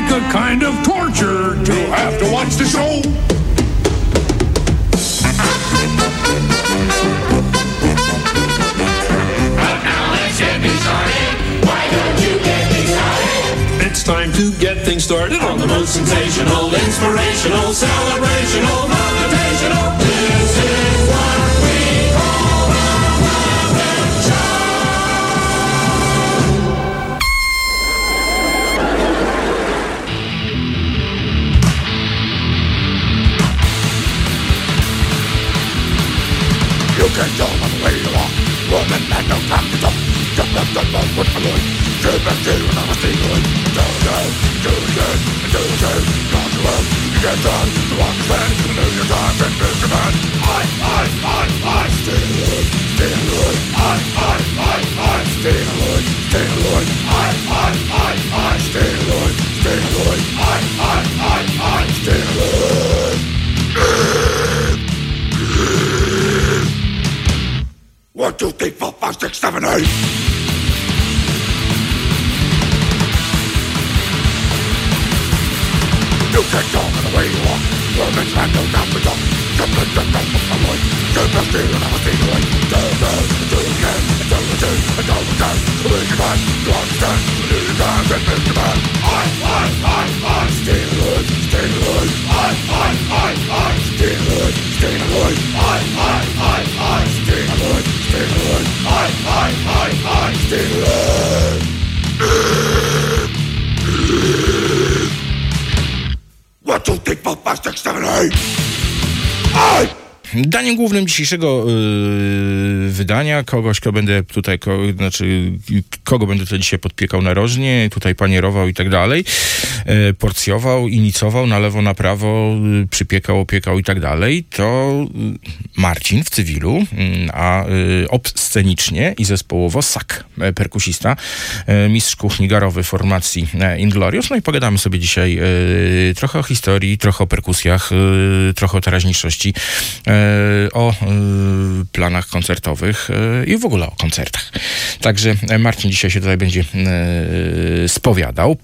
Like a kind of torture to Have to watch the show. It's time to get things started on the most sensational, inspirational, celebrational, motivational. You go on the way you walk. Woman had no time to talk. Just let the love with the Lord. Keep it to and I was stealing. Do do, do do, do do. Not to love. You get done. The walk is bad. You know your time and miss your man. I, I, I, I. Stay alone. I, I, I, I. Stay alone. I, I, I, I. Stay me! You can talk in the way you want Women try to knock me down Jump in the mouth of my life Keep us still and I'll see the way Do it again, do it again, And do it again, we can find You understand, we need a man that makes man I, I, I, I Stay alive, stay alive I, I, I, I Stay alive, stay alive I, I, I, I I. Stay alone. I, I, I, I. Alone. One, two, three, four, five, six, seven, eight. I. Daniem głównym dzisiejszego yy, wydania, kogoś, będę tutaj, ko, znaczy, kogo będę tutaj dzisiaj podpiekał narożnie, tutaj panierował i tak dalej, yy, porcjował, inicjował na lewo, na prawo, yy, przypiekał, opiekał i tak dalej, to yy, Marcin w cywilu, yy, a yy, obscenicznie i zespołowo Sak, yy, perkusista, yy, mistrz kuchni garowy formacji yy, Inglorious. No i pogadamy sobie dzisiaj trochę o historii, trochę o perkusjach, trochę o teraźniejszości, o yy, planach koncertowych yy, i w ogóle o koncertach. Także e, Marcin dzisiaj się tutaj będzie spowiadał.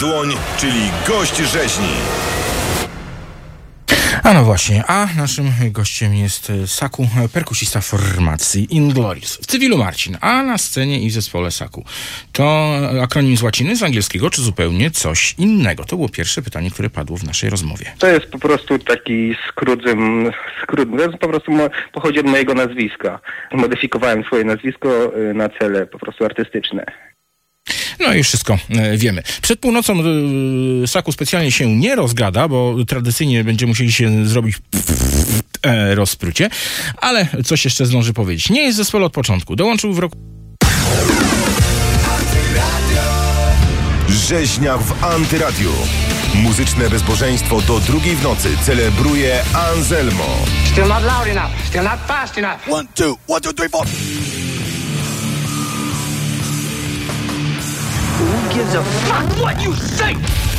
Dłoń, czyli gość rzeźni. A no właśnie, a naszym gościem jest e, Saku, perkusista formacji Inglorious. W cywilu Marcin, a na scenie i w zespole Saku. To akronim z łaciny, z angielskiego, czy zupełnie coś innego? To było pierwsze pytanie, które padło w naszej rozmowie. To jest po prostu taki skrót, skrót. To jest po prostu mo, pochodzi od mojego nazwiska. Modyfikowałem swoje nazwisko y, na cele po prostu artystyczne. No i wszystko e, wiemy. Przed północą e, Saku specjalnie się nie rozgada, bo tradycyjnie będziemy musieli się zrobić e, rozprucie, ale coś jeszcze zdąży powiedzieć. Nie jest zespole od początku. Dołączył w roku Rzeźnia w Antyradiu. Muzyczne bezbożeństwo do drugiej w nocy celebruje Anselmo. Still not loud enough. Still not fast enough. One, two, one, two, three, four. Gives a fuck what you say?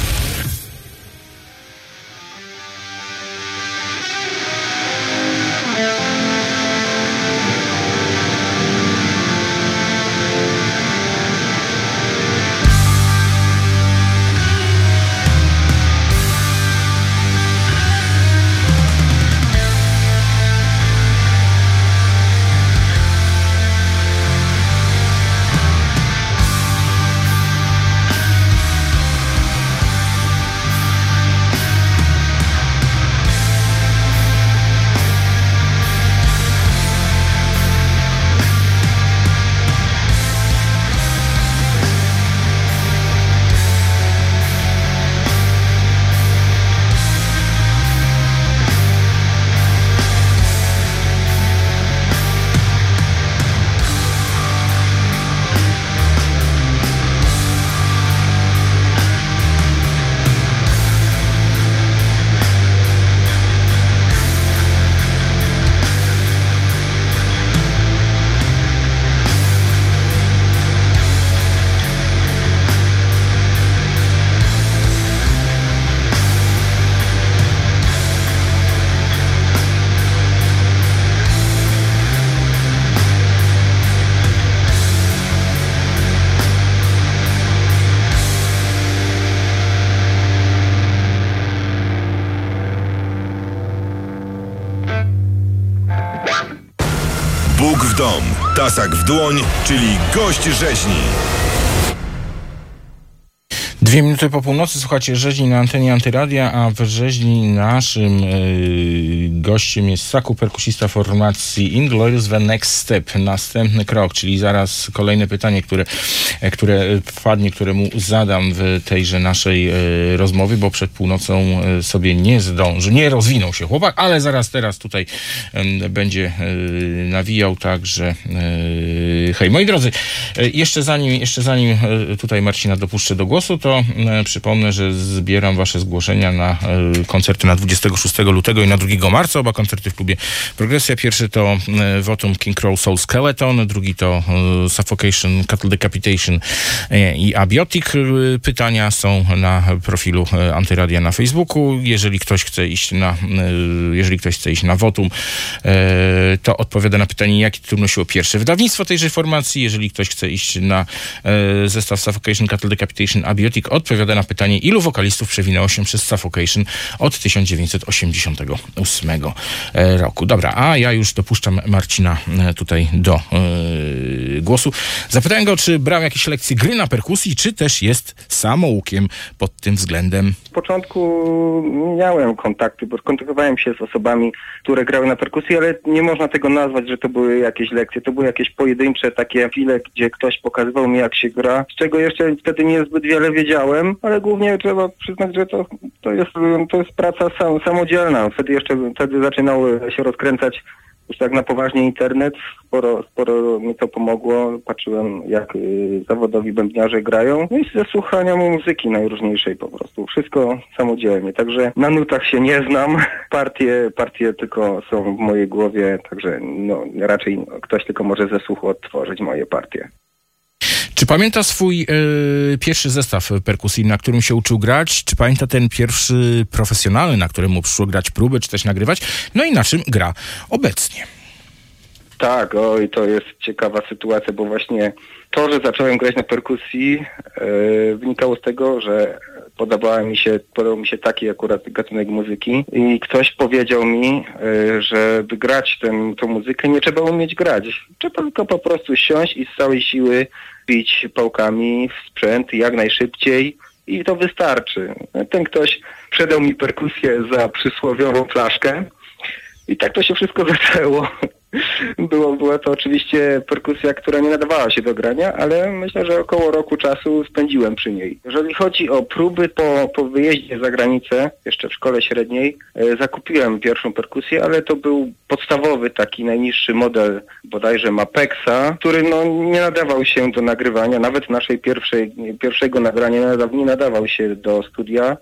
Tasak w dłoń, czyli gość rzeźni. Dwie minuty po północy, słuchacie rzeźni na antenie Antyradia, a w rzeźni naszym yy, gościem jest Saku, perkusista formacji Inglorious The Next Step, następny krok, czyli zaraz kolejne pytanie, które, e, które padnie, które mu zadam w tejże naszej e, rozmowie, bo przed północą e, sobie nie zdążył, nie rozwinął się chłopak, ale zaraz teraz tutaj będzie nawijał, także hej, moi drodzy, jeszcze zanim, jeszcze zanim tutaj Marcina dopuszczę do głosu, to e, przypomnę, że zbieram wasze zgłoszenia na e, koncerty na 26 lutego i na 2 marca, oba koncerty w klubie Progresja. Pierwszy to e, Votum King Crow Soul Skeleton, drugi to e, Suffocation, Cattle Decapitation e, i Abiotic. E, Pytania są na profilu e, Antyradia na Facebooku. Jeżeli ktoś chce iść na, e, jeżeli ktoś chce iść na Votum, e, to odpowiada na pytanie, jakie tytuł nosiło pierwsze wydawnictwo tejże formacji. Jeżeli ktoś chce iść na e, zestaw Suffocation, Cattle Decapitation, Abiotic, odpowiada na pytanie, ilu wokalistów przewinęło się przez Suffocation od 1988 e, roku. Dobra, a ja już dopuszczam Marcina e, tutaj do e, głosu. Zapytałem go, czy brał jakieś lekcje gry na perkusji, czy też jest samoukiem pod tym względem. Z początku miałem kontakty, bo kontaktowałem się z osobami, które grały na perkusji, ale nie można tego nazwać, że to były jakieś lekcje. To były jakieś pojedyncze takie chwile, gdzie ktoś pokazywał mi, jak się gra, z czego jeszcze wtedy nie zbyt wiele wiedziałem, ale głównie trzeba przyznać, że to, to, jest, to jest praca sam, samodzielna. Wtedy jeszcze wtedy zaczynał się rozkręcać już tak na poważnie internet, sporo, sporo mi to pomogło. Patrzyłem, jak y, zawodowi bębniarze grają. No i ze słuchania muzyki najróżniejszej po prostu. Wszystko samodzielnie. Także na nutach się nie znam. Partie, partie tylko są w mojej głowie, także no, raczej ktoś tylko może ze słuchu odtworzyć moje partie. Czy pamięta swój e, pierwszy zestaw perkusyjny, na którym się uczył grać? Czy pamięta ten pierwszy profesjonalny, na którym mu przyszło grać próby, czy też nagrywać? No i na czym gra obecnie? Tak, oj, to jest ciekawa sytuacja, bo właśnie to, że zacząłem grać na perkusji, e, wynikało z tego, że podobała mi się, podobał mi się taki akurat gatunek muzyki i ktoś powiedział mi, e, żeby grać tę, muzykę nie trzeba umieć grać. Trzeba tylko po prostu siąść i z całej siły bić pałkami w sprzęt jak najszybciej i to wystarczy. Ten ktoś przedał mi perkusję za przysłowiową flaszkę i tak to się wszystko zaczęło. Było, była to oczywiście perkusja, która nie nadawała się do grania, ale myślę, że około roku czasu spędziłem przy niej. Jeżeli chodzi o próby po, po wyjeździe za granicę, jeszcze w szkole średniej, e, zakupiłem pierwszą perkusję, ale to był podstawowy taki najniższy model bodajże Mapexa, który no, nie nadawał się do nagrywania, nawet naszej pierwszej, pierwszego nagrania nie nadawał, nie nadawał się do studia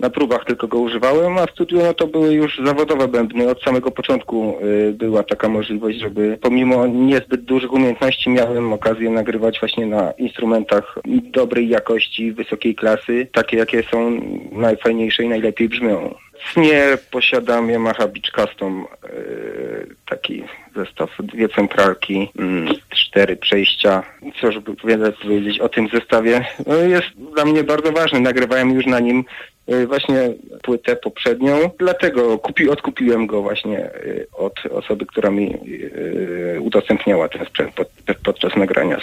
na próbach tylko go używałem, a w studiu no to były już zawodowe bębny. Od samego początku y, była taka możliwość, żeby pomimo niezbyt dużych umiejętności miałem okazję nagrywać właśnie na instrumentach dobrej jakości, wysokiej klasy, takie jakie są najfajniejsze i najlepiej brzmią. Nie posiadam Yamaha Beach Custom, yy, taki zestaw, dwie centralki, mm, cztery przejścia. Co żeby powiedzieć o tym zestawie? No jest dla mnie bardzo ważny. Nagrywałem już na nim yy, właśnie płytę poprzednią, dlatego kupi, odkupiłem go właśnie yy, od osoby, która mi yy, udostępniała ten sprzęt pod, podczas nagrania.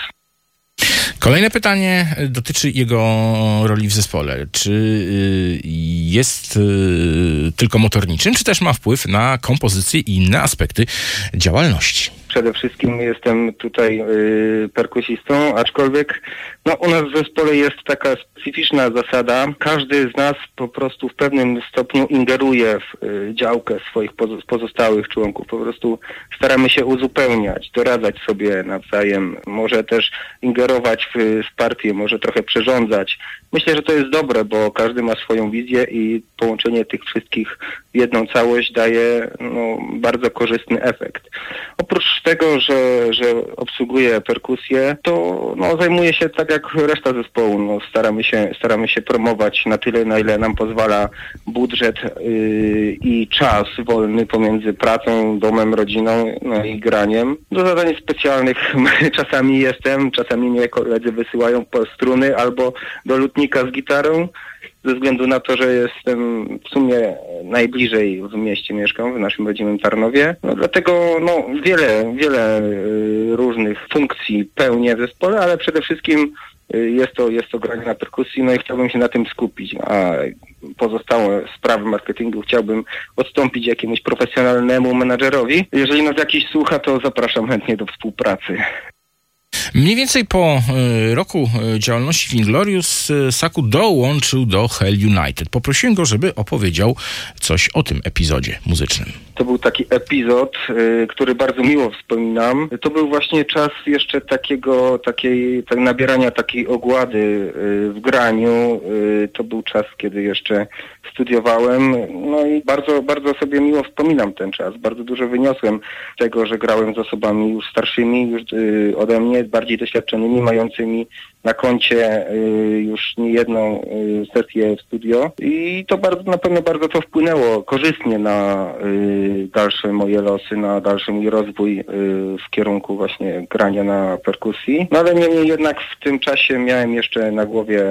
Kolejne pytanie dotyczy jego roli w zespole. Czy y, jest y, tylko motorniczym, czy też ma wpływ na kompozycję i inne aspekty działalności? Przede wszystkim jestem tutaj y, perkusistą, aczkolwiek no, u nas w zespole jest taka specyficzna zasada. Każdy z nas po prostu w pewnym stopniu ingeruje w y, działkę swoich pozo- pozostałych członków. Po prostu staramy się uzupełniać, doradzać sobie nawzajem, może też ingerować w, w partię, może trochę przyrządzać. Myślę, że to jest dobre, bo każdy ma swoją wizję i połączenie tych wszystkich w jedną całość daje no, bardzo korzystny efekt. Oprócz tego, że, że obsługuję perkusję, to no, zajmuję się tak jak reszta zespołu. No, staramy, się, staramy się promować na tyle, na ile nam pozwala budżet yy, i czas wolny pomiędzy pracą, domem, rodziną no i graniem. Do zadań specjalnych czasami jestem, czasami mnie koledzy wysyłają po struny albo do z gitarą ze względu na to, że jestem w sumie najbliżej w mieście mieszkam, w naszym rodzimym Tarnowie. No dlatego no, wiele, wiele y, różnych funkcji pełnię w zespole, ale przede wszystkim y, jest to, jest to granie na perkusji, no i chciałbym się na tym skupić, a pozostałe sprawy marketingu chciałbym odstąpić jakiemuś profesjonalnemu menadżerowi. Jeżeli nas jakiś słucha, to zapraszam chętnie do współpracy. Mniej więcej po y, roku y, działalności w Inglorious y, Saku dołączył do Hell United. Poprosiłem go, żeby opowiedział coś o tym epizodzie muzycznym. To był taki epizod, który bardzo miło wspominam. To był właśnie czas jeszcze takiego, takiej, tak nabierania takiej ogłady w graniu. To był czas, kiedy jeszcze studiowałem. No i bardzo, bardzo sobie miło wspominam ten czas. Bardzo dużo wyniosłem tego, że grałem z osobami już starszymi już ode mnie, bardziej doświadczonymi, mającymi na koncie y, już nie jedną y, sesję w studio i to bardzo, na pewno bardzo to wpłynęło korzystnie na y, dalsze moje losy, na dalszy mój rozwój w kierunku właśnie grania na perkusji. No ale niemniej jednak w tym czasie miałem jeszcze na głowie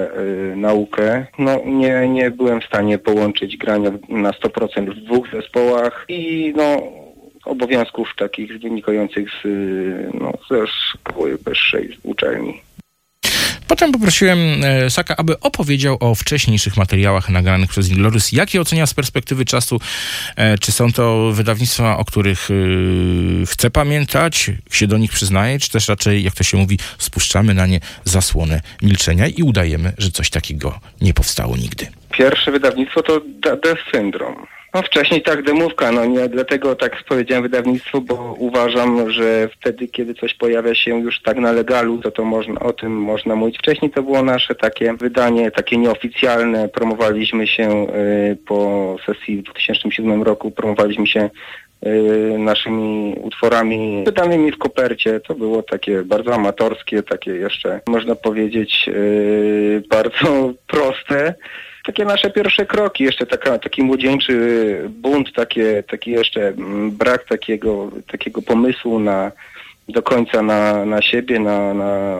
naukę. No nie, nie byłem w stanie połączyć grania na 100% w dwóch zespołach i no obowiązków takich wynikających z, y, no, ze szkoły wyższej, z uczelni. Potem poprosiłem e, Saka, aby opowiedział o wcześniejszych materiałach nagranych przez Inglorious. Jak je ocenia z perspektywy czasu? E, Czy są to wydawnictwa, o których e, chce pamiętać, się do nich przyznaje, czy też raczej, jak to się mówi, spuszczamy na nie zasłonę milczenia i udajemy, że coś takiego nie powstało nigdy? Pierwsze wydawnictwo to Death Syndrome. No wcześniej tak demówka, no nie dlatego tak powiedziałem wydawnictwo, bo uważam, że wtedy, kiedy coś pojawia się już tak na legalu, to to można, o tym można mówić. Wcześniej to było nasze takie wydanie, takie nieoficjalne, promowaliśmy się y, po sesji w 2007 roku, promowaliśmy się y, naszymi utworami wydanymi w kopercie. To było takie bardzo amatorskie, takie jeszcze można powiedzieć y, bardzo proste. Takie nasze pierwsze kroki, jeszcze taka, taki młodzieńczy bunt, takie, taki jeszcze mm, brak takiego, takiego pomysłu na do końca na, na siebie, na, na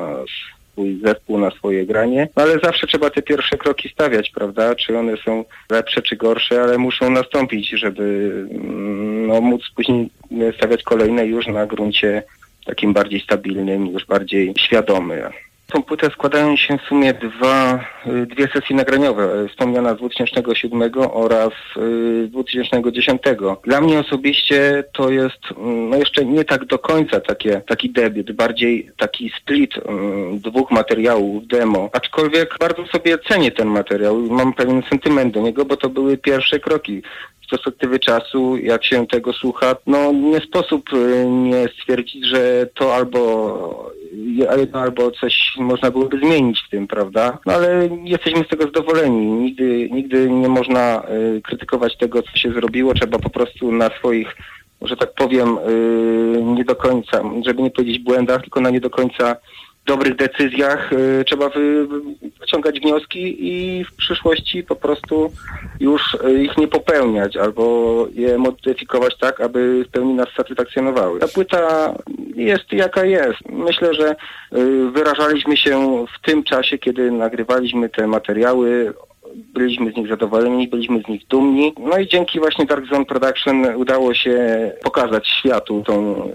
swój zespół, na swoje granie, no ale zawsze trzeba te pierwsze kroki stawiać, prawda? Czy one są lepsze, czy gorsze, ale muszą nastąpić, żeby mm, no, móc później stawiać kolejne już na gruncie takim bardziej stabilnym, już bardziej świadomym. Tą płytę składają się w sumie dwa, y, dwie sesje nagraniowe, y, wspomniana z 2007 oraz y, 2010. Dla mnie osobiście to jest mm, no jeszcze nie tak do końca takie, taki debiut, bardziej taki split mm, dwóch materiałów demo, aczkolwiek bardzo sobie cenię ten materiał mam pewien sentyment do niego, bo to były pierwsze kroki perspektywy czasu, jak się tego słucha, no nie sposób y, nie stwierdzić, że to albo jedno albo coś można byłoby zmienić w tym, prawda? No ale jesteśmy z tego zadowoleni. Nigdy, nigdy nie można y, krytykować tego, co się zrobiło. Trzeba po prostu na swoich, że tak powiem, y, nie do końca, żeby nie powiedzieć błędach, tylko na nie do końca dobrych decyzjach y, trzeba wy, wy- wyciągać wnioski i w przyszłości po prostu już y, ich nie popełniać albo je modyfikować tak, aby w pełni nas satysfakcjonowały. Ta płyta jest jaka jest. Myślę, że y, wyrażaliśmy się w tym czasie, kiedy nagrywaliśmy te materiały byliśmy z nich zadowoleni, byliśmy z nich dumni. No i dzięki właśnie Dark Zone Production udało się pokazać światu tą,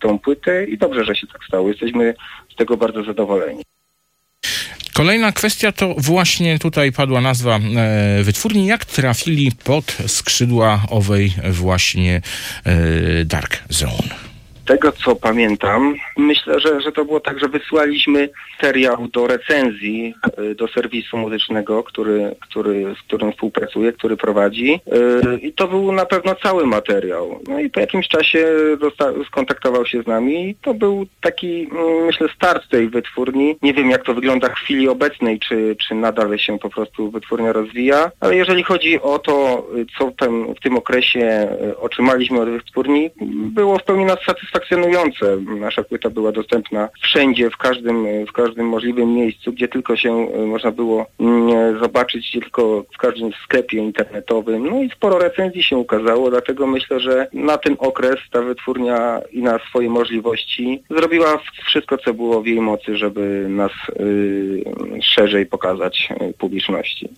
tą płytę i dobrze, że się tak stało. Jesteśmy z tego bardzo zadowoleni. Kolejna kwestia to właśnie tutaj padła nazwa e, wytwórni. Jak trafili pod skrzydła owej właśnie e, Dark Zone? Tego co pamiętam, myślę, że, że to było tak, że wysłaliśmy serial do recenzji y, do serwisu muzycznego, który, który, z którym współpracuję, który prowadzi. Y, I to był na pewno cały materiał. No i po jakimś czasie skontaktował się z nami i to był taki, mm, myślę, start tej wytwórni. Nie wiem, jak to wygląda w chwili obecnej, czy, czy nadal się po prostu wytwórnia rozwija, ale jeżeli chodzi o to, y, co tam w tym okresie otrzymaliśmy od wytwórni, było w pełni nas satysfakcjonujące. Nasza płyta była dostępna wszędzie, w każdym, w każdym możliwym miejscu, gdzie tylko się y, można było mm, zobaczyć, gdzie tylko w każdym sklepie internetowym. No i sporo recenzji się ukazało, dlatego myślę, że na ten okres ta wytwórnia i na swoje możliwości zrobiła wszystko, co było w jej mocy, żeby nas y, szerzej pokazać y, publiczności.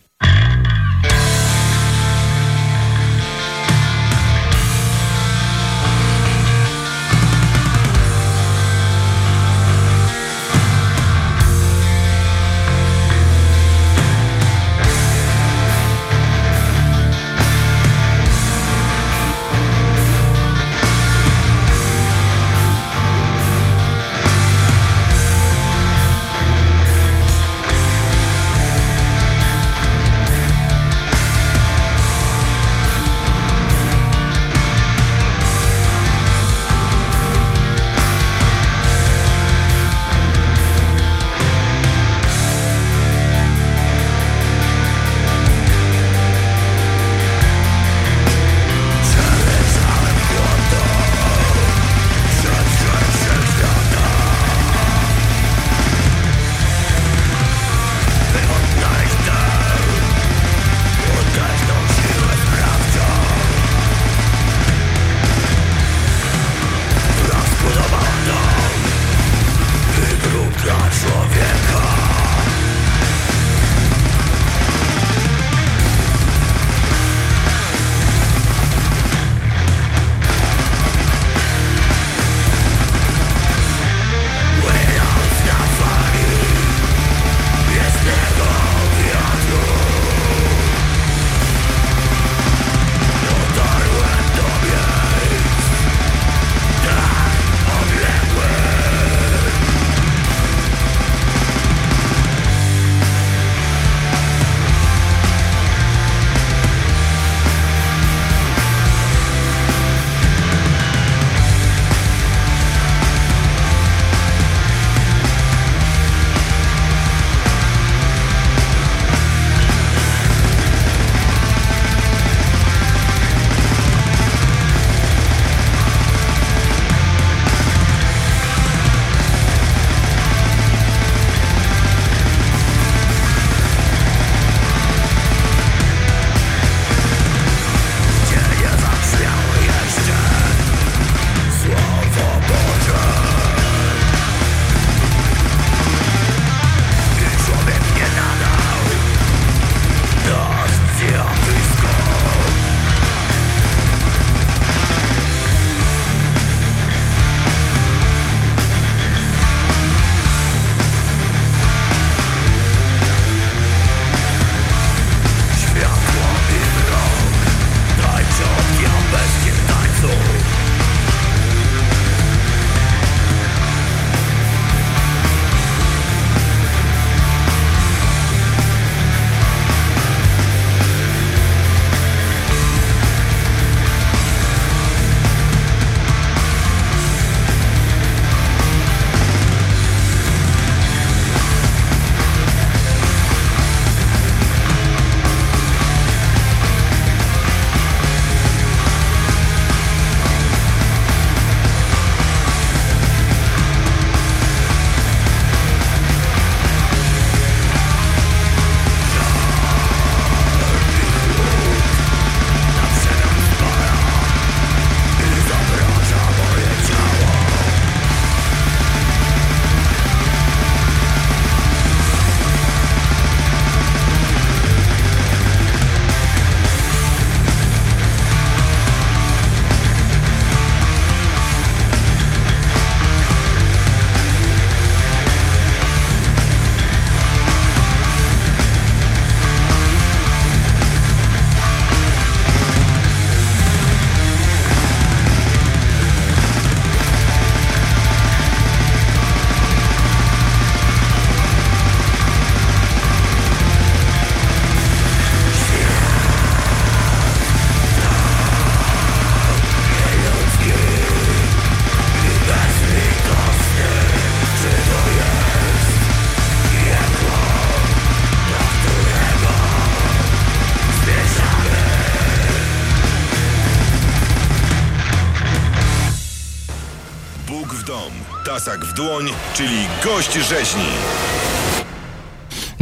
Czyli gość rzeźni.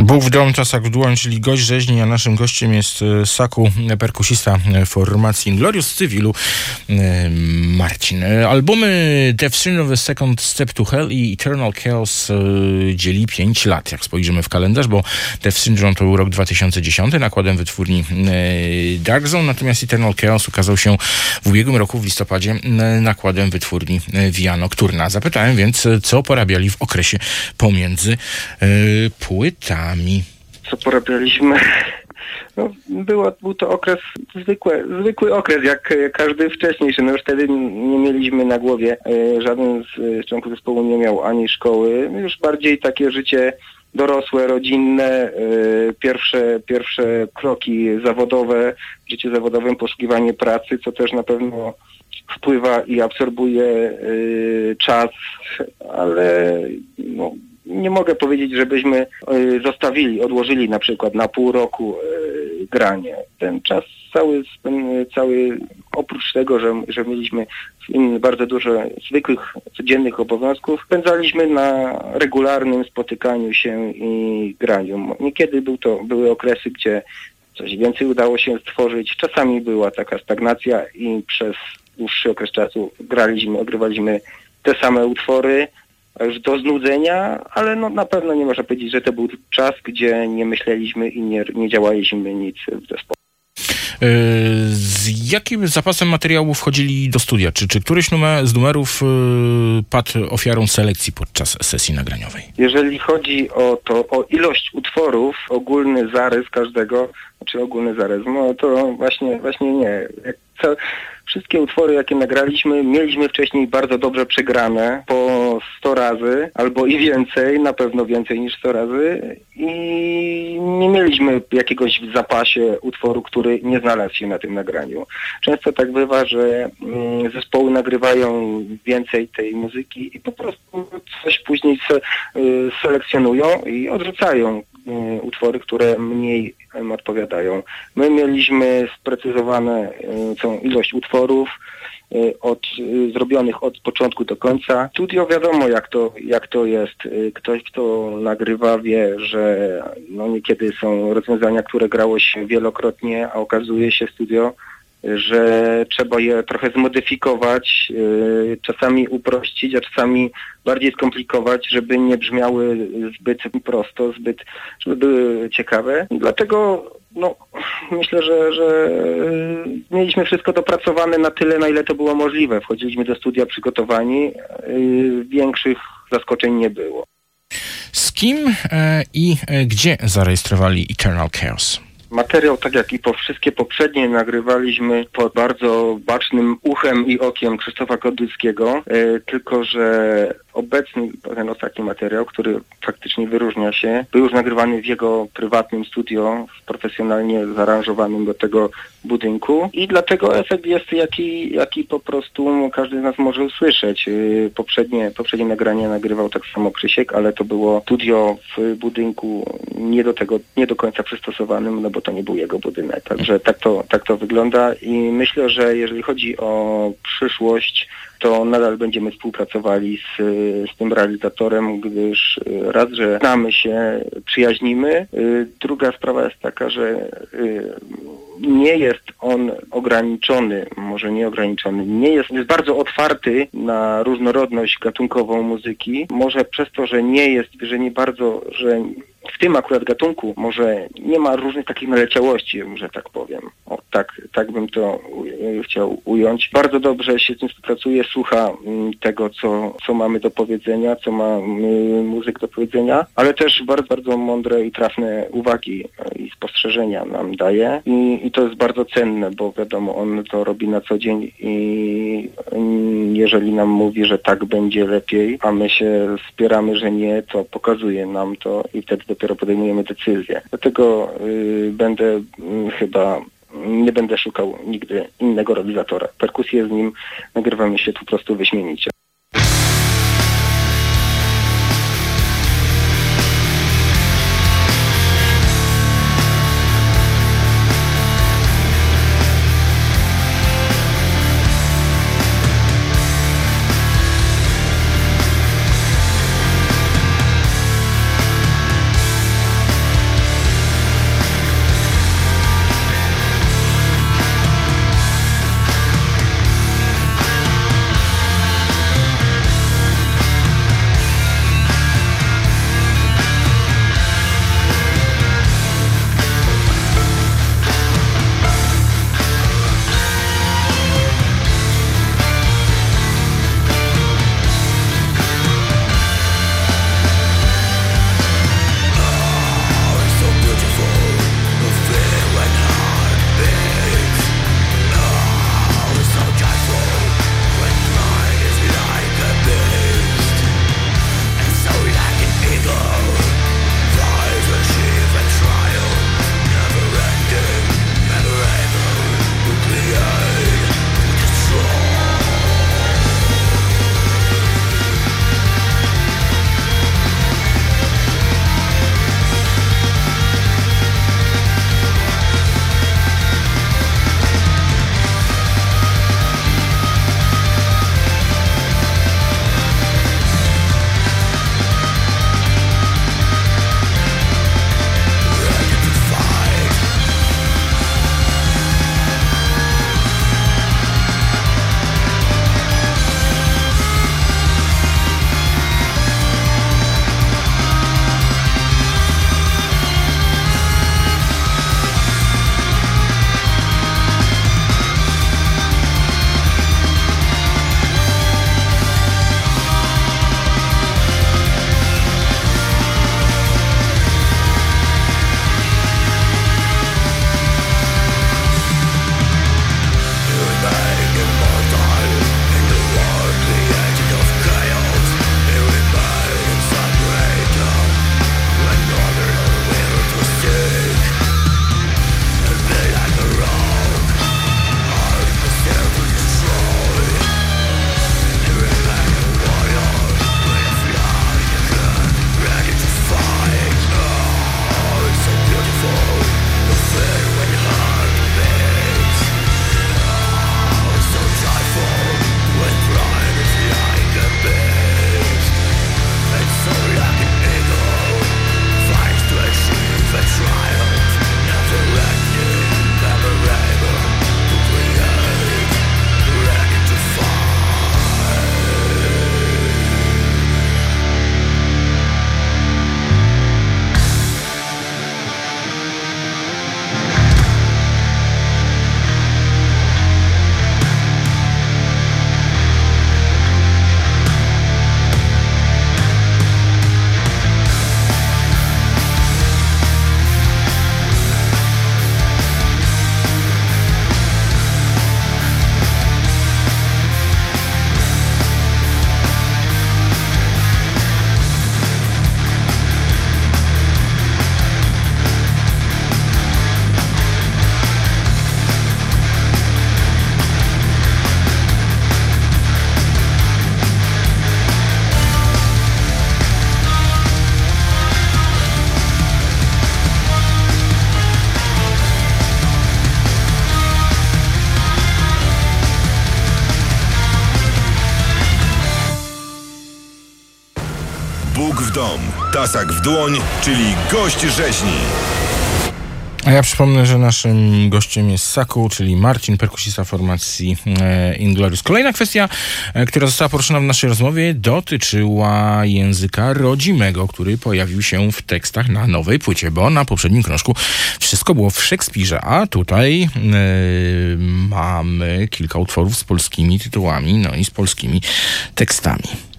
Bóg w dom, tasak w dłoń, czyli gość rzeźni, a naszym gościem jest e, Saku, e, perkusista e, formacji Inglorious Cyvilu, e, Marcin. Albumy Death Sin of the Second Step to Hell i Eternal Chaos dzieli 5 lat, jak spojrzymy w kalendarz, bo Death Syndrome to był rok 2010, nakładem wytwórni Dark Zone, natomiast Eternal Chaos ukazał się w ubiegłym roku, w listopadzie, nakładem wytwórni Via Nocturna. Zapytałem więc, co porabiali w okresie pomiędzy e, co porabialiśmy. No, było, był to okres, zwykły, zwykły okres, jak każdy wcześniejszy. No już wtedy nie mieliśmy na głowie, e, żaden z e, członków zespołu nie miał ani szkoły. Już bardziej takie życie dorosłe, rodzinne, e, pierwsze, pierwsze kroki zawodowe, w życiu zawodowym, poszukiwanie pracy, co też na pewno wpływa i absorbuje czas, ale no, nie mogę powiedzieć, żebyśmy y, zostawili, odłożyli na przykład na pół roku y, granie. Ten czas cały, cały oprócz tego, że, że mieliśmy bardzo dużo zwykłych, codziennych obowiązków, spędzaliśmy na regularnym spotykaniu się i graniu. Niekiedy był to, były okresy, gdzie coś więcej udało się stworzyć. Czasami była taka stagnacja i przez dłuższy okres czasu graliśmy, ogrywaliśmy te same utwory, do znudzenia, ale no, na pewno nie można powiedzieć, że to był czas, gdzie nie myśleliśmy i nie, nie działaliśmy nic w zespole. Z jakim zapasem materiału wchodzili do studia? Czy, czy któryś numer, z numerów e, padł ofiarą selekcji podczas sesji nagraniowej? Jeżeli chodzi o to, o ilość utworów, ogólny zarys każdego, znaczy ogólny zarys, no to właśnie, właśnie nie. Wszystkie utwory, jakie nagraliśmy, mieliśmy wcześniej bardzo dobrze przegrane po 100 razy, albo i więcej, na pewno więcej niż 100 razy i nie mieliśmy jakiegoś w zapasie utworu, który nie znalazł się na tym nagraniu. Często tak bywa, że mm, zespoły nagrywają więcej tej muzyki i po prostu coś później se, y, selekcjonują i odrzucają utwory, które mniej im odpowiadają. My mieliśmy sprecyzowane y, całą ilość utworów y, od, y, zrobionych od początku do końca. Studio wiadomo jak to, jak to jest. Ktoś, kto nagrywa wie, że no niekiedy są rozwiązania, które grało się wielokrotnie, a okazuje się studio, że trzeba je trochę zmodyfikować, yy, czasami uprościć, a czasami bardziej skomplikować, żeby nie brzmiały zbyt prosto, zbyt, żeby były ciekawe. Dlatego no, myślę, że, że mieliśmy wszystko dopracowane na tyle, na ile to było możliwe. Wchodziliśmy do studia przygotowani, yy, większych zaskoczeń nie było. Z kim e, i e, gdzie zarejestrowali Eternal Chaos? Materiał, tak jak i po wszystkie poprzednie, nagrywaliśmy pod bardzo bacznym uchem i okiem Krzysztofa Kodyckiego, e, tylko że obecny, ten ostatni materiał, który faktycznie wyróżnia się, był już nagrywany w jego prywatnym studio, w profesjonalnie zaaranżowanym do tego budynku i dlatego efekt jest jaki, jaki po prostu każdy z nas może usłyszeć. E, Poprzednie, poprzednie nagranie nagrywał tak samo Krzysiek, ale to było studio w budynku nie do tego, nie do końca przystosowanym, no bo to nie był jego budynek. Także tak to, tak to wygląda i myślę, że jeżeli chodzi o przyszłość, to nadal będziemy współpracowali z, z tym realizatorem, gdyż y, raz, że znamy się, przyjaźnimy. y, Druga sprawa jest taka, że y, nie jest on ograniczony, może nie ograniczony, nie jest, jest bardzo otwarty na różnorodność gatunkową muzyki. Może przez to, że nie jest, że nie bardzo, że w tym akurat gatunku może nie ma różnych takich naleciałości, że tak powiem. O, tak, tak bym to chciał ująć. Bardzo dobrze się z tym współpracuje, słucha mm, tego, co, co mamy do powiedzenia, co ma mm, muzyk do powiedzenia, ale też bardzo, bardzo mądre i trafne uwagi e, i spostrzeżenia nam daje i, i to jest bardzo cenne, bo wiadomo, on to robi na co dzień i mm, jeżeli nam mówi, że tak będzie lepiej, a my się spieramy, że nie, to pokazuje nam to i wtedy dopiero podejmujemy decyzję. Dlatego y, będę y, chyba nie będę szukał nigdy innego realizatora. Perkusję z nim nagrywamy się po prostu wyśmienicie. Dom, tasak w dłoń, czyli gość rzeźni. A ja przypomnę, że naszym gościem jest Saku, czyli Marcin, perkusista formacji e, Inglorious. Kolejna kwestia, e, która została poruszona w naszej rozmowie, dotyczyła języka rodzimego, który pojawił się w tekstach na nowej płycie, bo na poprzednim krążku wszystko było w Szekspirze, a tutaj e, mamy kilka utworów z polskimi tytułami, no i z polskimi tekstami.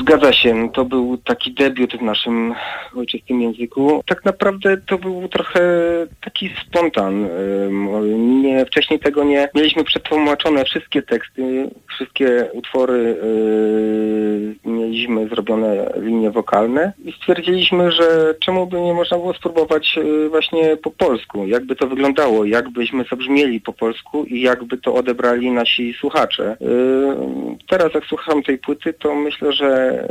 Zgadza się, no to był taki debiut w naszym ojczystym języku. Tak naprawdę to był trochę taki spontan. Nie, wcześniej tego nie mieliśmy przetłumaczone wszystkie teksty, wszystkie utwory yy, mieliśmy zrobione linie wokalne i stwierdziliśmy, że czemu by nie można było spróbować yy, właśnie po polsku, jakby to wyglądało, jakbyśmy zabrzmieli po polsku i jakby to odebrali nasi słuchacze. Yy, Teraz jak słucham tej płyty, to myślę, że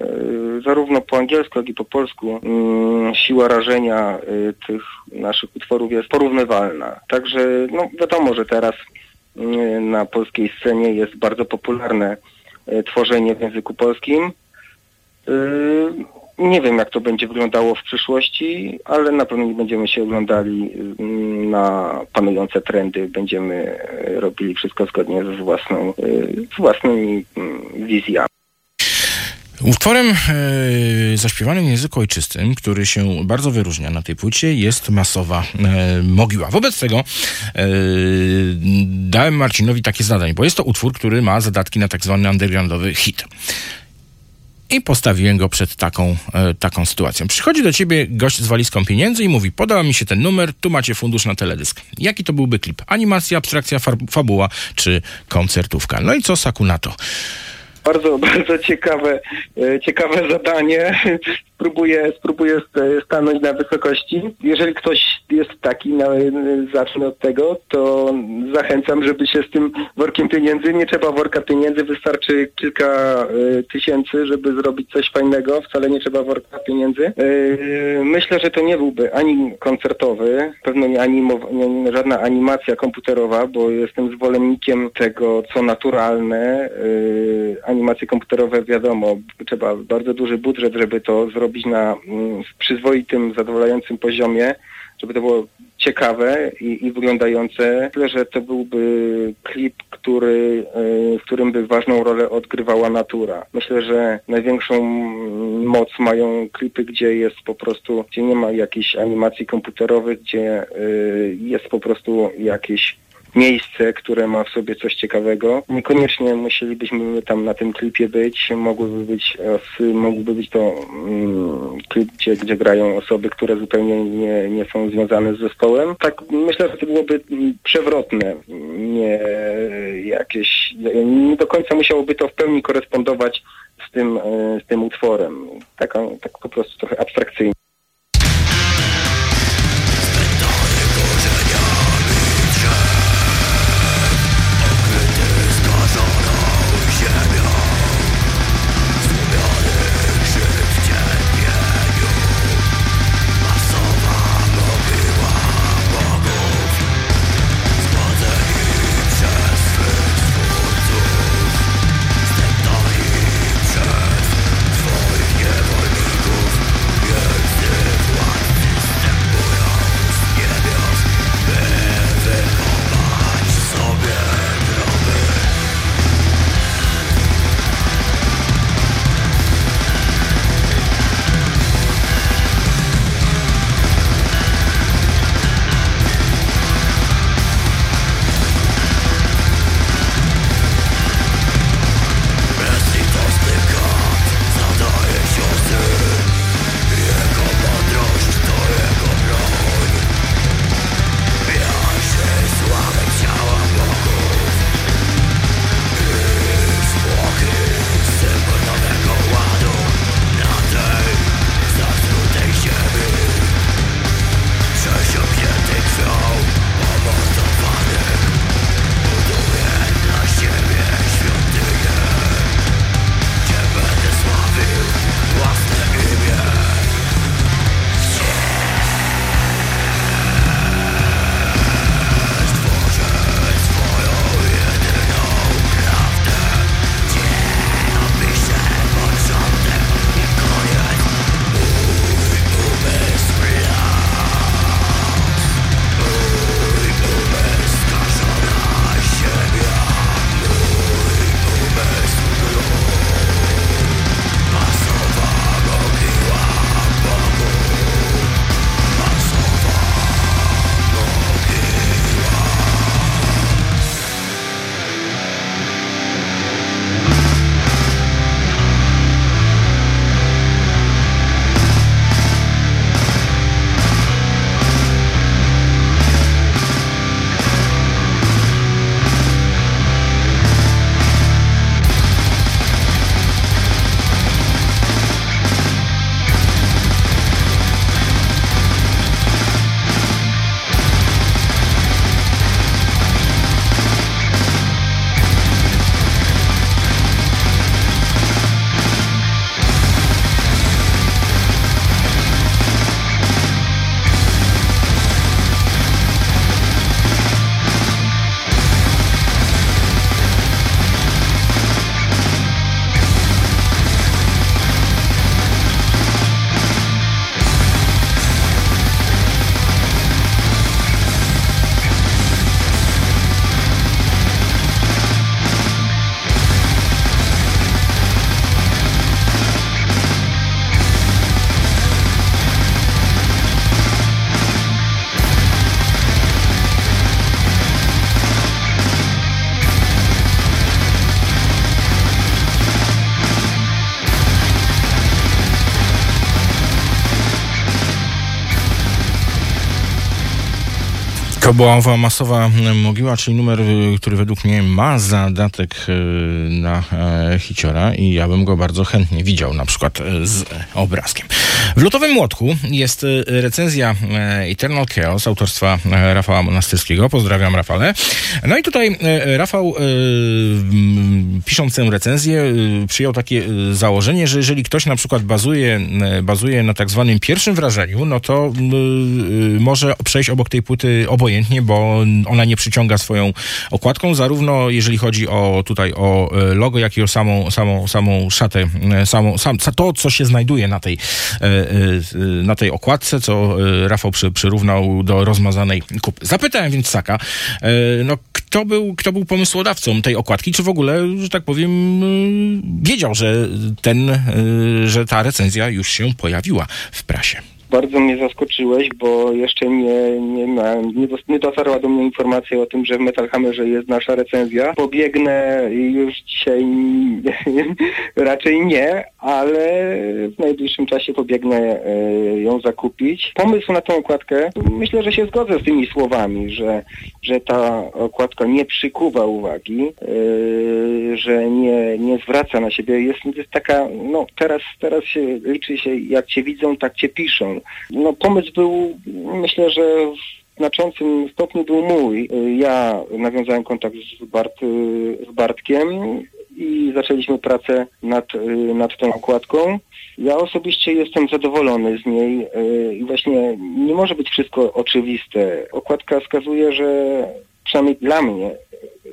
yy, zarówno po angielsku, jak i po polsku yy, siła rażenia yy, tych naszych utworów jest porównywalna. Także no wiadomo, że teraz yy, na polskiej scenie jest bardzo popularne yy, tworzenie w języku polskim. Nie wiem, jak to będzie wyglądało w przyszłości, ale na pewno nie będziemy się oglądali mm, na panujące trendy. Będziemy e, robili wszystko zgodnie z, własną, e, z własnymi mm, wizjami. Utworem e, zaśpiewanym w języku ojczystym, który się bardzo wyróżnia na tej płycie, jest masowa e, mogiła. Wobec tego e, dałem Marcinowi takie zadanie, bo jest to utwór, który ma zadatki na tak zwany undergroundowy hit. I postawiłem go przed taką, e, taką sytuacją. Przychodzi do ciebie gość z walizką pieniędzy i mówi: Podała mi się ten numer, tu macie fundusz na teledysk. Jaki to byłby klip? Animacja, abstrakcja, fabuła czy koncertówka? No i co Saku na to? Bardzo, bardzo ciekawe, e, ciekawe zadanie. Spróbuję, spróbuję st- stanąć na wysokości. Jeżeli ktoś jest taki, no, zacznę od tego, to zachęcam, żeby się z tym workiem pieniędzy, nie trzeba worka pieniędzy, wystarczy kilka e, tysięcy, żeby zrobić coś fajnego, wcale nie trzeba worka pieniędzy. E, myślę, że to nie byłby ani koncertowy, pewno nie, animow- nie, żadna animacja komputerowa, bo jestem zwolennikiem tego, co naturalne. E, animacje komputerowe, wiadomo, trzeba bardzo duży budżet, żeby to zrobić na mm, przyzwoitym, zadowalającym poziomie, żeby to było ciekawe i, i wyglądające. Myślę, że to byłby klip, który, e, w którym by ważną rolę odgrywała natura. Myślę, że największą mm, moc mają klipy, gdzie jest po prostu, gdzie nie ma jakichś animacji komputerowych, gdzie e, jest po prostu jakieś miejsce, które ma w sobie coś ciekawego. Niekoniecznie musielibyśmy tam na tym klipie być. Mogłyby być, os- mógłby być to mm, klip, gdzie, gdzie grają osoby, które zupełnie nie, nie są związane z zespołem. Tak myślę, że to byłoby mm, przewrotne. Nie jakieś, nie do końca musiałoby to w pełni korespondować z tym, e, z tym utworem. Tak, tak po prostu trochę abstrakcyjnie. To była owa masowa mogiła, czyli numer, y, który według mnie ma zadatek y, na e, hiciora i ja bym go bardzo chętnie widział, na przykład e, z obrazkiem. W Lutowym Młotku jest y, recenzja e, Eternal Chaos autorstwa Rafała Monastyrskiego. Pozdrawiam Rafale. No i tutaj Rafał, pisząc tę recenzję, przyjął takie założenie, że jeżeli ktoś na przykład bazuje, bazuje na tak zwanym pierwszym wrażeniu, no to może przejść obok tej płyty obojętnie, bo ona nie przyciąga swoją okładką, zarówno jeżeli chodzi o tutaj o e, logo, jak i o samą, samą, samą szatę, e, samą, sam, to, co się znajduje na tej, e, na tej okładce, co Rafał przy, przyrównał do rozmazanej kupy. Zapytałem więc Saka, no kto był, kto był pomysłodawcą tej okładki, czy w ogóle, że tak powiem, wiedział, że ten, że ta recenzja już się pojawiła w prasie. Bardzo mnie zaskoczyłeś, bo jeszcze nie, nie, ma, nie, dos, nie dotarła do mnie informacja o tym, że w Metal Hammerze jest nasza recenzja. Pobiegnę już dzisiaj raczej nie, ale w najbliższym czasie pobiegnę e, ją zakupić. Pomysł na tą okładkę, myślę, że się zgodzę z tymi słowami, że, że ta okładka nie przykuwa uwagi, e, że nie, nie zwraca na siebie. Jest, jest taka, no teraz, teraz się liczy się, jak cię widzą, tak cię piszą. No pomysł był, myślę, że w znaczącym stopniu był mój. Ja nawiązałem kontakt z, Bart, z Bartkiem i zaczęliśmy pracę nad, nad tą okładką. Ja osobiście jestem zadowolony z niej y, i właśnie nie może być wszystko oczywiste. Okładka wskazuje, że przynajmniej dla mnie,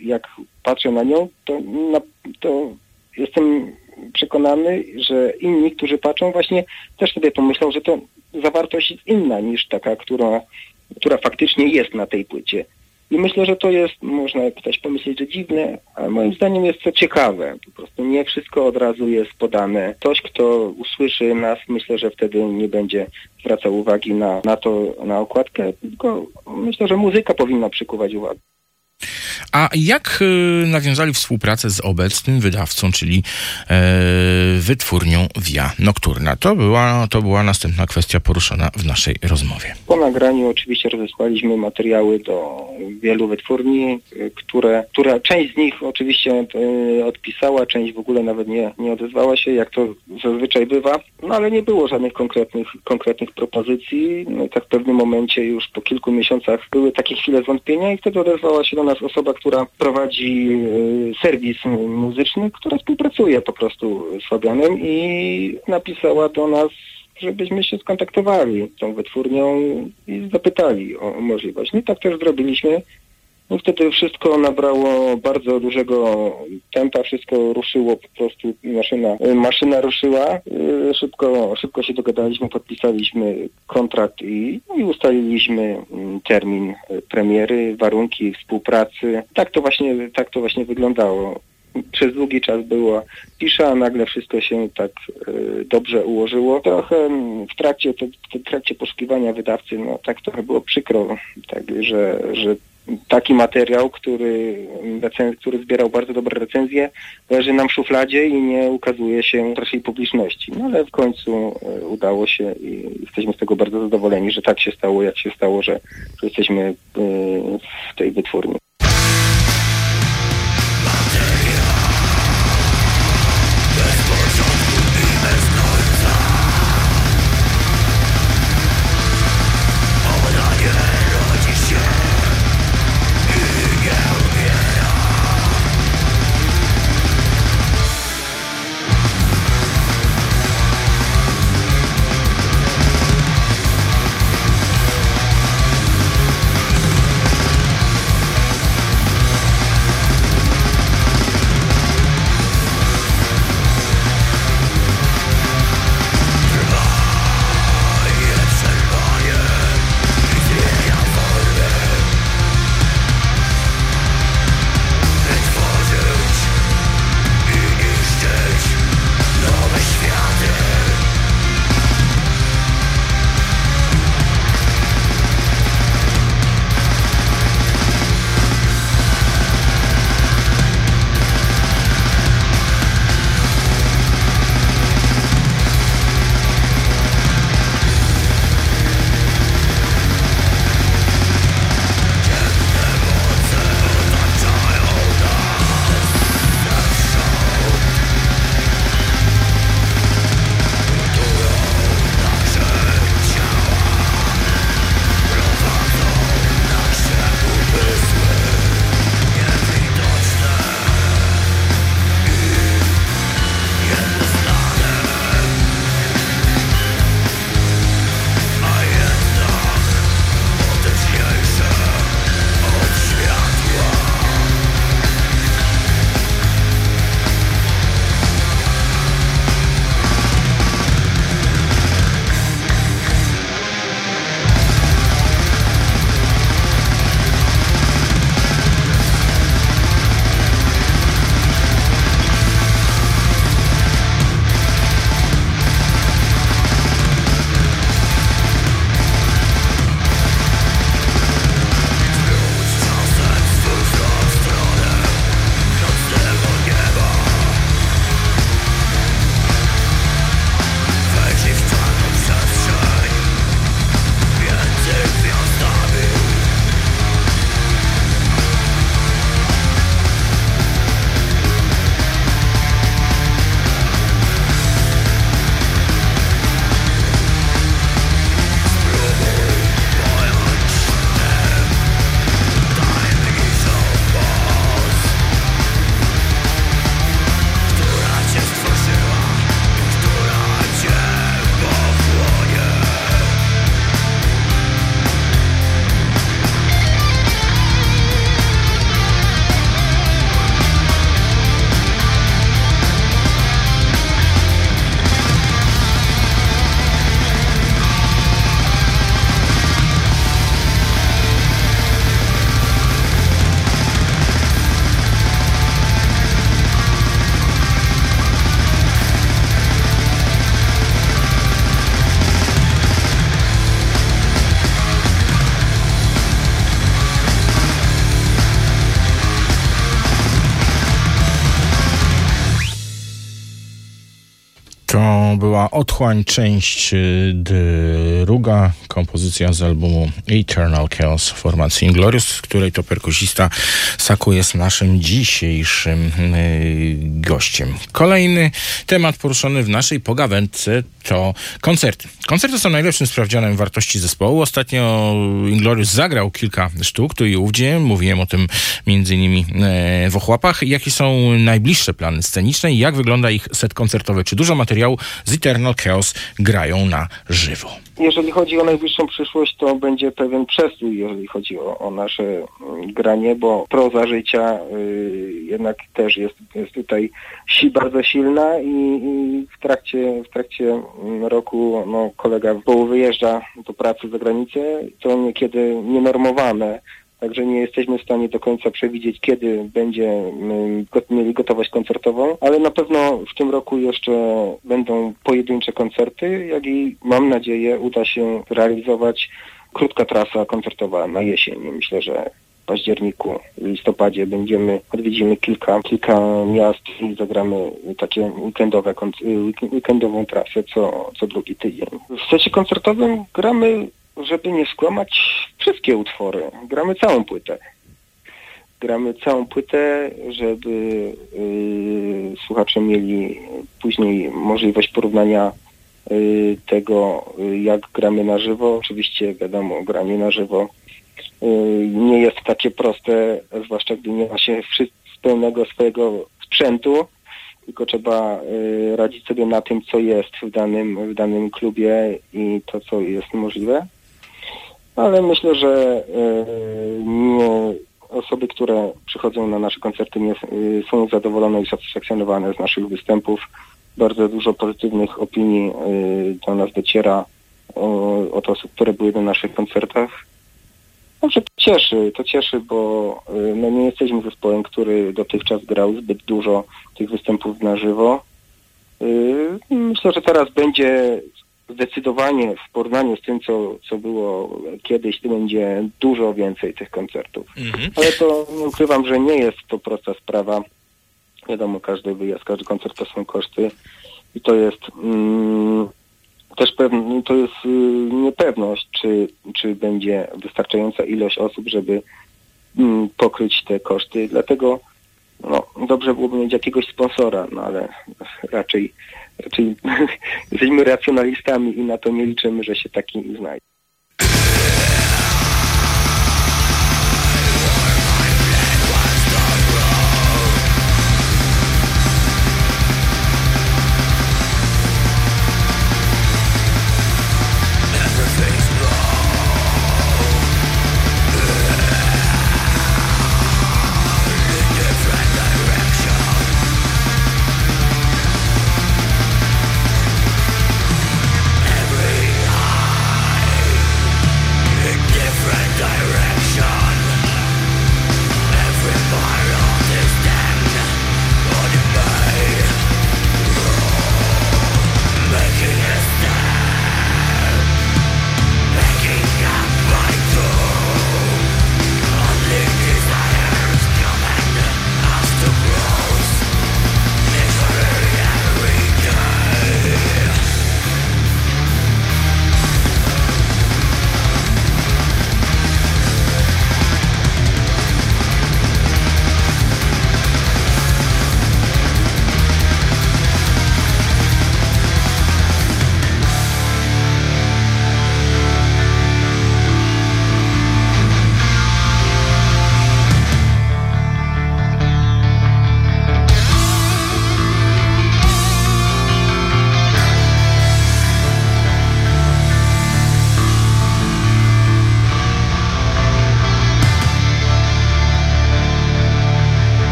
jak patrzę na nią, to, na, to jestem przekonany, że inni, którzy patrzą, właśnie też sobie pomyślą, że to zawartość jest inna niż taka, która, która faktycznie jest na tej płycie. I myślę, że to jest, można ktoś pomyśleć, że dziwne, ale moim zdaniem jest to ciekawe. Po prostu nie wszystko od razu jest podane. Ktoś, kto usłyszy nas, myślę, że wtedy nie będzie zwracał uwagi na, na to, na okładkę, tylko myślę, że muzyka powinna przykuwać uwagę. A jak y, nawiązali współpracę z obecnym wydawcą, czyli e, wytwórnią Via Nocturna? To była, to była następna kwestia poruszona w naszej rozmowie. Po nagraniu oczywiście rozesłaliśmy materiały do wielu wytwórni, y, które, które część z nich oczywiście y, odpisała, część w ogóle nawet nie, nie odezwała się, jak to zazwyczaj bywa, no ale nie było żadnych konkretnych, konkretnych propozycji. No tak w pewnym momencie już po kilku miesiącach były takie chwile zwątpienia i wtedy odezwała się do nas osoba, która prowadzi y, serwis muzyczny, która współpracuje po prostu z Fabianem i napisała do nas żebyśmy się skontaktowali z tą wytwórnią i zapytali o możliwość. No i tak też zrobiliśmy. No wtedy wszystko nabrało bardzo dużego tempa, wszystko ruszyło po prostu, maszyna, maszyna ruszyła, yy, szybko, szybko się dogadaliśmy, podpisaliśmy kontrakt i, no i ustaliliśmy mm, termin y, premiery, warunki współpracy. Tak to właśnie, tak to właśnie wyglądało. Przez długi czas było cisza, a nagle wszystko się tak y, dobrze ułożyło. Trochę mm, w trakcie, w trakcie poszukiwania wydawcy, no tak trochę było przykro, tak, że, że taki materiał, który, który zbierał bardzo dobre recenzje, leży nam w szufladzie i nie ukazuje się naszej publiczności. No ale w końcu e, udało się i jesteśmy z tego bardzo zadowoleni, że tak się stało, jak się stało, że, że jesteśmy e, w tej wytwórni. Otchłań, część y, druga, kompozycja z albumu Eternal Chaos formacji Inglorious, z której to perkusista Saku jest naszym dzisiejszym y, gościem. Kolejny temat poruszony w naszej pogawędce to koncerty. Koncerty są najlepszym sprawdzianem wartości zespołu. Ostatnio Inglorious zagrał kilka sztuk tu i ówdzie. Mówiłem o tym między innymi e, w Ochłapach. Jakie są najbliższe plany sceniczne i jak wygląda ich set koncertowy? Czy dużo materiału z Eternal Chaos grają na żywo? Jeżeli chodzi o najbliższą przyszłość, to będzie pewien przestój, jeżeli chodzi o, o nasze mm, granie, bo proza życia y, jednak też jest, jest tutaj si, bardzo silna i, i w trakcie, w trakcie mm, roku no, kolega bo wyjeżdża do pracy za granicę, to niekiedy nienormowane. Także nie jesteśmy w stanie do końca przewidzieć, kiedy będziemy got- mieli gotowość koncertową, ale na pewno w tym roku jeszcze będą pojedyncze koncerty, jak i mam nadzieję uda się realizować krótka trasa koncertowa na jesień. Myślę, że w październiku, listopadzie będziemy, odwiedzimy kilka, kilka miast i zagramy takie weekendowe, weekendową trasę co, co drugi tydzień. W secie koncertowym gramy, żeby nie skłamać, wszystkie utwory. Gramy całą płytę. Gramy całą płytę, żeby yy, słuchacze mieli później możliwość porównania yy, tego, yy, jak gramy na żywo. Oczywiście wiadomo, granie na żywo yy, nie jest takie proste, zwłaszcza gdy nie ma się pełnego swojego sprzętu, tylko trzeba yy, radzić sobie na tym, co jest w danym, w danym klubie i to, co jest możliwe. Ale myślę, że yy, nie, osoby, które przychodzą na nasze koncerty nie, yy, są zadowolone i satysfakcjonowane z naszych występów. Bardzo dużo pozytywnych opinii yy, do nas dociera od osób, które były na naszych koncertach. Także to cieszy, to cieszy, bo no, nie jesteśmy zespołem, który dotychczas grał zbyt dużo tych występów na żywo. Myślę, że teraz będzie zdecydowanie w porównaniu z tym, co, co było kiedyś, to będzie dużo więcej tych koncertów. Ale to nie ukrywam, że nie jest to prosta sprawa. Wiadomo, każdy wyjazd, każdy koncert to są koszty i to jest mm, też pewne, to jest y, niepewność, czy, czy będzie wystarczająca ilość osób, żeby mm, pokryć te koszty. Dlatego no, dobrze byłoby mieć jakiegoś sponsora, no ale raczej, raczej jesteśmy racjonalistami i na to nie liczymy, że się taki znajdzie.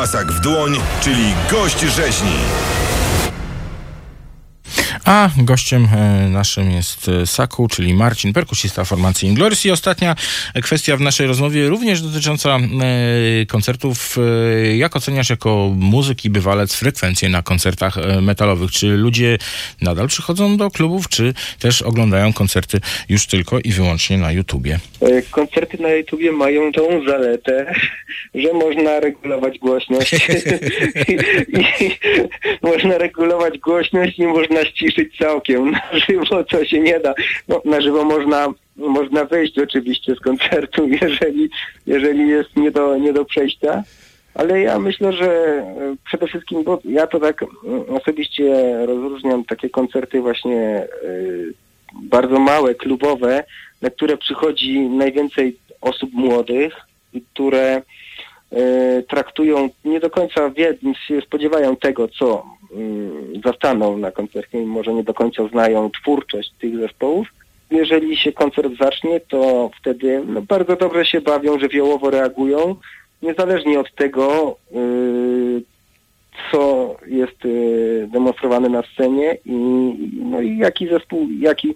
Tasak w dłoń, czyli gość rzeźni. A gościem e, naszym jest e, Saku, czyli Marcin, perkusista formacji Ingloris. I ostatnia kwestia w naszej rozmowie, również dotycząca e, koncertów. E, jak oceniasz jako muzyk i bywalec frekwencję na koncertach e, metalowych? Czy ludzie nadal przychodzą do klubów, czy też oglądają koncerty już tylko i wyłącznie na YouTubie? E, Koncerty na YouTubie mają tą zaletę, że można regulować głośność. I, i, można regulować głośność i można ściszyć całkiem. Na żywo to się nie da. No, na żywo można, można wyjść oczywiście z koncertu, jeżeli, jeżeli jest nie do, nie do przejścia. Ale ja myślę, że e, przede wszystkim, bo ja to tak mm, osobiście rozróżniam takie koncerty właśnie e, bardzo małe, klubowe, na które przychodzi najwięcej osób młodych, które traktują nie do końca wie, się spodziewają tego, co mm, zastaną na koncercie i może nie do końca znają twórczość tych zespołów. Jeżeli się koncert zacznie, to wtedy no, bardzo dobrze się bawią, żywiołowo reagują, niezależnie od tego, y, co jest y, demonstrowane na scenie i, no i jaki zespół, jaki y,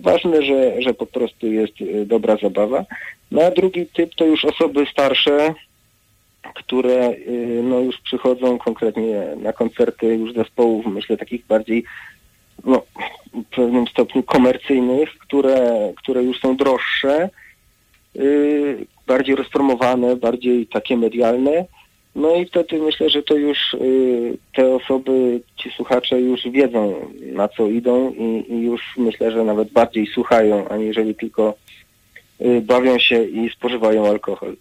ważne, że, że po prostu jest dobra zabawa. No a drugi typ to już osoby starsze, które y, no już przychodzą konkretnie na koncerty już zespołów, myślę takich bardziej no, w pewnym stopniu komercyjnych, które, które już są droższe, y, bardziej rozpromowane, bardziej takie medialne. No i wtedy myślę, że to już y, te osoby, ci słuchacze już wiedzą na co idą i, i już myślę, że nawet bardziej słuchają, aniżeli tylko bawią się i spożywają alkohol.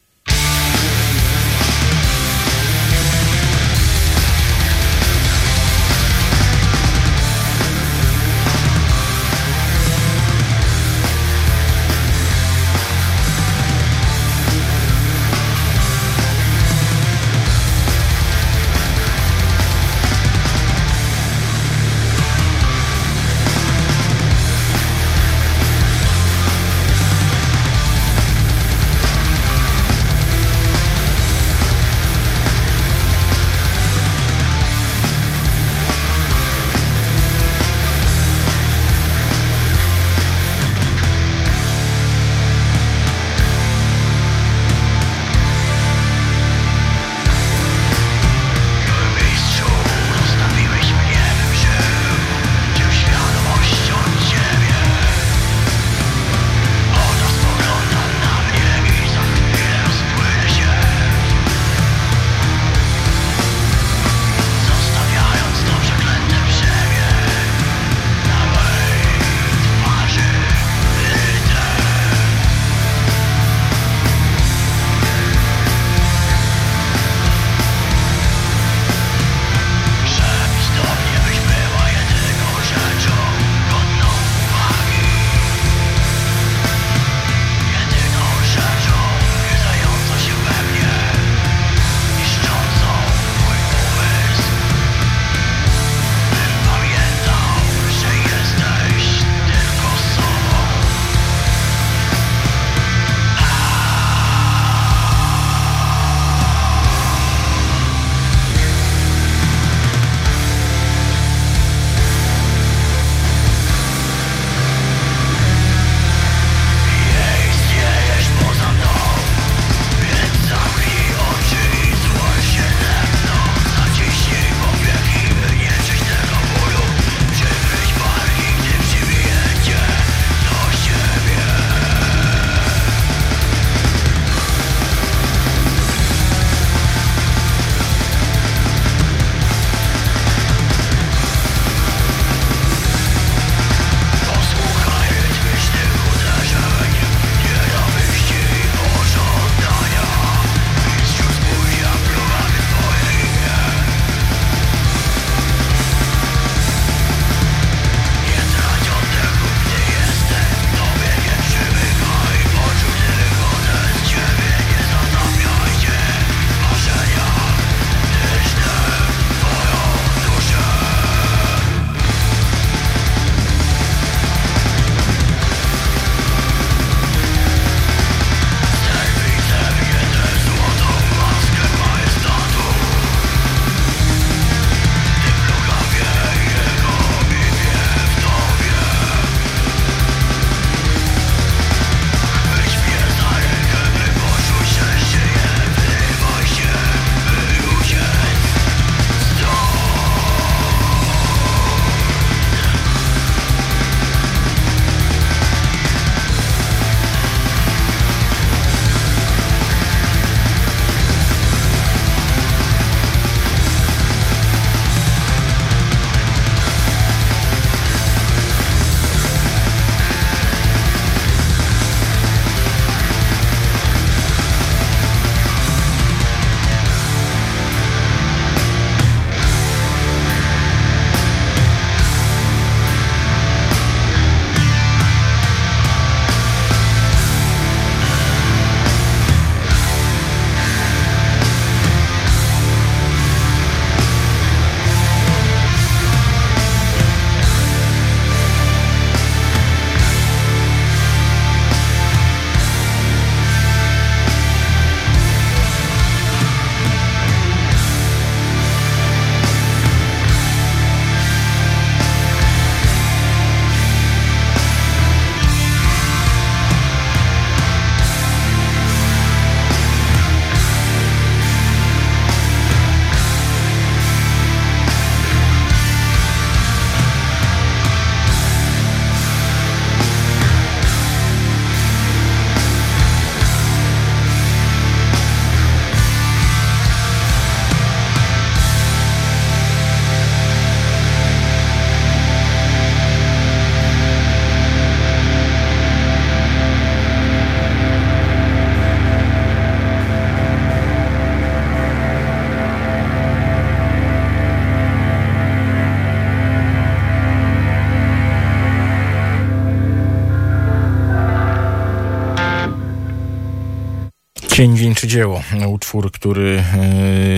Cień wieńczy dzieło. Utwór, który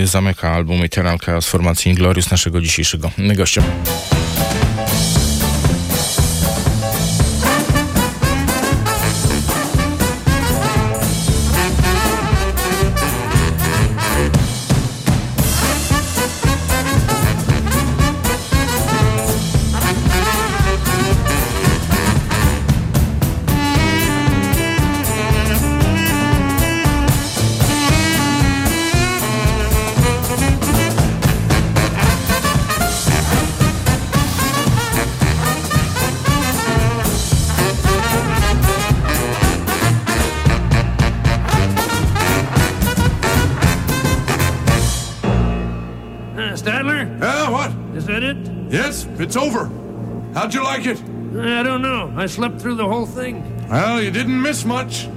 e, zamyka album Eternal Chaos formacji Inglorious naszego dzisiejszego gościa. Through the whole thing. Well, you didn't miss much.